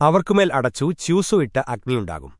അവർക്കുമേൽ അടച്ചു ച്യൂസു ഇട്ട അഗ്നിയുണ്ടാകും.